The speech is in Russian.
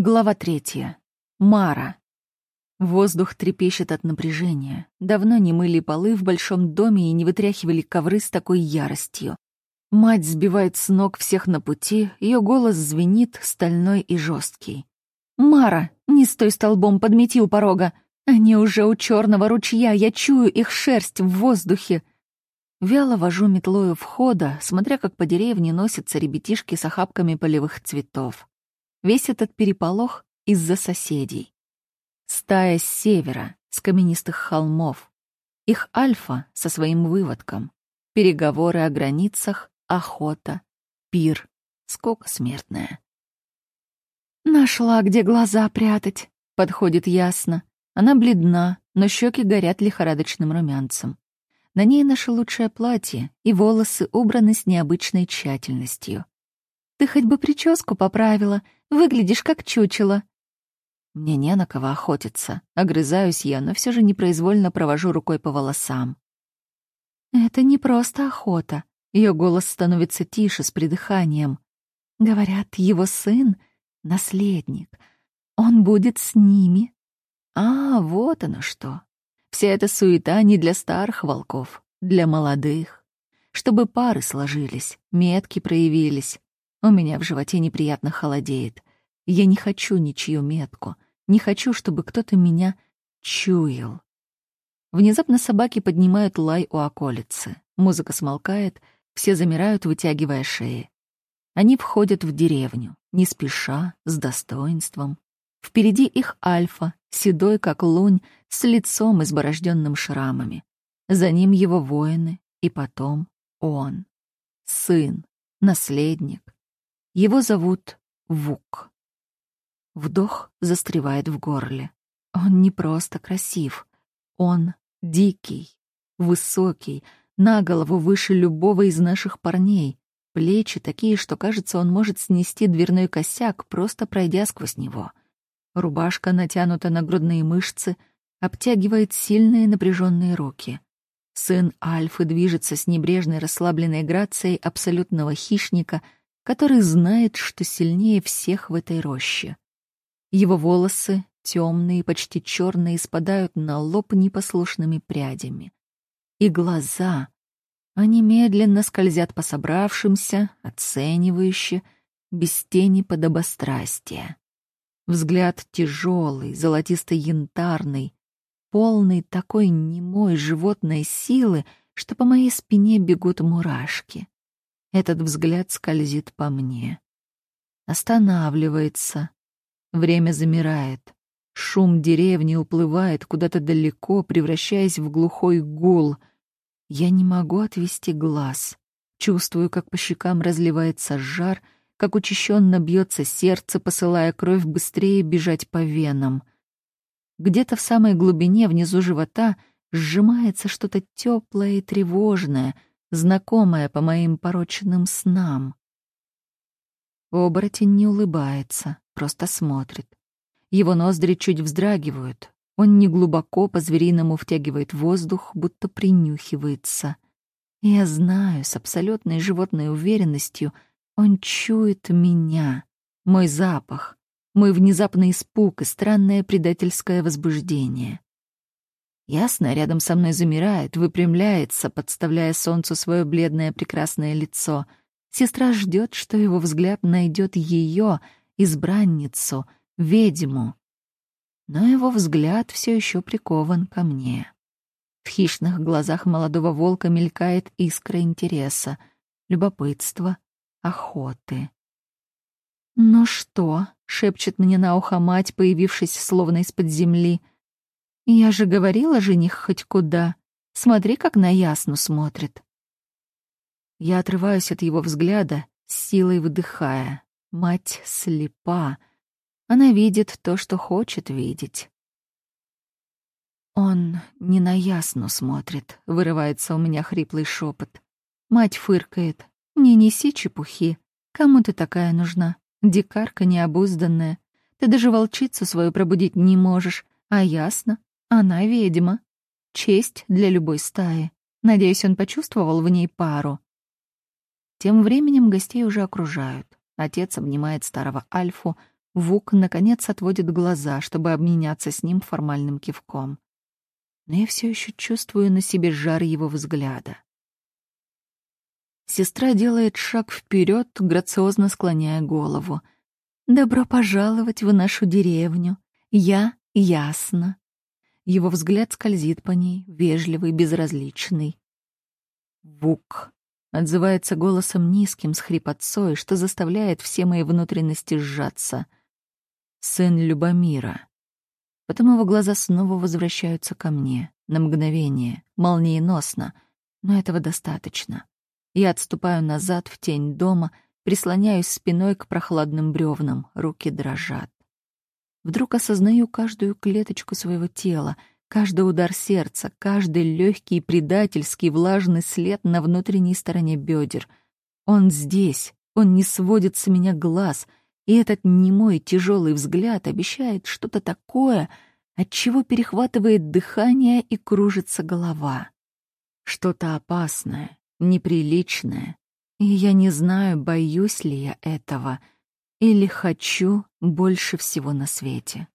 Глава третья. Мара. Воздух трепещет от напряжения. Давно не мыли полы в большом доме и не вытряхивали ковры с такой яростью. Мать сбивает с ног всех на пути, ее голос звенит, стальной и жесткий. «Мара, не стой столбом, подмети у порога! Они уже у черного ручья, я чую их шерсть в воздухе!» Вяло вожу метлою входа, смотря как по деревне носятся ребятишки с охапками полевых цветов. Весь этот переполох из-за соседей. Стая с севера, с каменистых холмов. Их альфа со своим выводком. Переговоры о границах, охота, пир, сколько смертная. «Нашла, где глаза прятать», — подходит ясно. Она бледна, но щеки горят лихорадочным румянцем. На ней наше лучшее платье, и волосы убраны с необычной тщательностью. «Ты хоть бы прическу поправила», Выглядишь как чучело». Мне не на кого охотиться. Огрызаюсь я, но все же непроизвольно провожу рукой по волосам. «Это не просто охота». Ее голос становится тише, с придыханием. Говорят, его сын — наследник. Он будет с ними. А, вот оно что. Вся эта суета не для старых волков, для молодых. Чтобы пары сложились, метки проявились. У меня в животе неприятно холодеет. Я не хочу ничью метку. Не хочу, чтобы кто-то меня чуял. Внезапно собаки поднимают лай у околицы. Музыка смолкает, все замирают, вытягивая шеи. Они входят в деревню, не спеша, с достоинством. Впереди их Альфа, седой как лунь, с лицом изборожденным шрамами. За ним его воины, и потом он. Сын, наследник, его зовут Вук. Вдох застревает в горле. Он не просто красив. Он дикий, высокий, на голову выше любого из наших парней. Плечи такие, что, кажется, он может снести дверной косяк, просто пройдя сквозь него. Рубашка натянута на грудные мышцы, обтягивает сильные напряженные руки. Сын Альфы движется с небрежной расслабленной грацией абсолютного хищника — который знает, что сильнее всех в этой роще. Его волосы, темные, почти черные, спадают на лоб непослушными прядями. И глаза, они медленно скользят по собравшимся, оценивающе, без тени подобострастия. Взгляд тяжелый, золотисто-янтарный, полный такой немой животной силы, что по моей спине бегут мурашки. Этот взгляд скользит по мне. Останавливается. Время замирает. Шум деревни уплывает куда-то далеко, превращаясь в глухой гул. Я не могу отвести глаз. Чувствую, как по щекам разливается жар, как учащенно бьется сердце, посылая кровь быстрее бежать по венам. Где-то в самой глубине, внизу живота, сжимается что-то теплое и тревожное — знакомая по моим порочным снам. Оборотень не улыбается, просто смотрит. Его ноздри чуть вздрагивают. Он неглубоко по-звериному втягивает воздух, будто принюхивается. Я знаю, с абсолютной животной уверенностью, он чует меня, мой запах, мой внезапный испуг и странное предательское возбуждение. Ясно, рядом со мной замирает, выпрямляется, подставляя солнцу свое бледное прекрасное лицо. Сестра ждет, что его взгляд найдет ее, избранницу, ведьму. Но его взгляд все еще прикован ко мне. В хищных глазах молодого волка мелькает искра интереса, любопытства, охоты. «Ну что?» — шепчет мне на ухо мать, появившись словно из-под земли — я же говорила, жених хоть куда. Смотри, как на ясну смотрит. Я отрываюсь от его взгляда, силой выдыхая. Мать слепа. Она видит то, что хочет видеть. Он не на ясну смотрит, вырывается у меня хриплый шепот. Мать фыркает. Не неси чепухи. Кому ты такая нужна? Дикарка необузданная. Ты даже волчицу свою пробудить не можешь. А ясно, она ведьма. Честь для любой стаи. Надеюсь, он почувствовал в ней пару. Тем временем гостей уже окружают. Отец обнимает старого Альфу, Вук, наконец, отводит глаза, чтобы обменяться с ним формальным кивком. Но я все еще чувствую на себе жар его взгляда. Сестра делает шаг вперед, грациозно склоняя голову. «Добро пожаловать в нашу деревню. Я ясно». Его взгляд скользит по ней, вежливый, безразличный. «Вук», — отзывается голосом низким, с хрипотцой, что заставляет все мои внутренности сжаться. «Сын Любомира». Потом его глаза снова возвращаются ко мне, на мгновение, молниеносно, но этого достаточно. Я отступаю назад в тень дома, прислоняюсь спиной к прохладным бревнам, руки дрожат. Вдруг осознаю каждую клеточку своего тела, каждый удар сердца, каждый легкий предательский влажный след на внутренней стороне бедер. Он здесь, он не сводит с меня глаз, и этот немой тяжелый взгляд обещает что-то такое, от чего перехватывает дыхание и кружится голова. Что-то опасное, неприличное, и я не знаю, боюсь ли я этого или хочу больше всего на свете.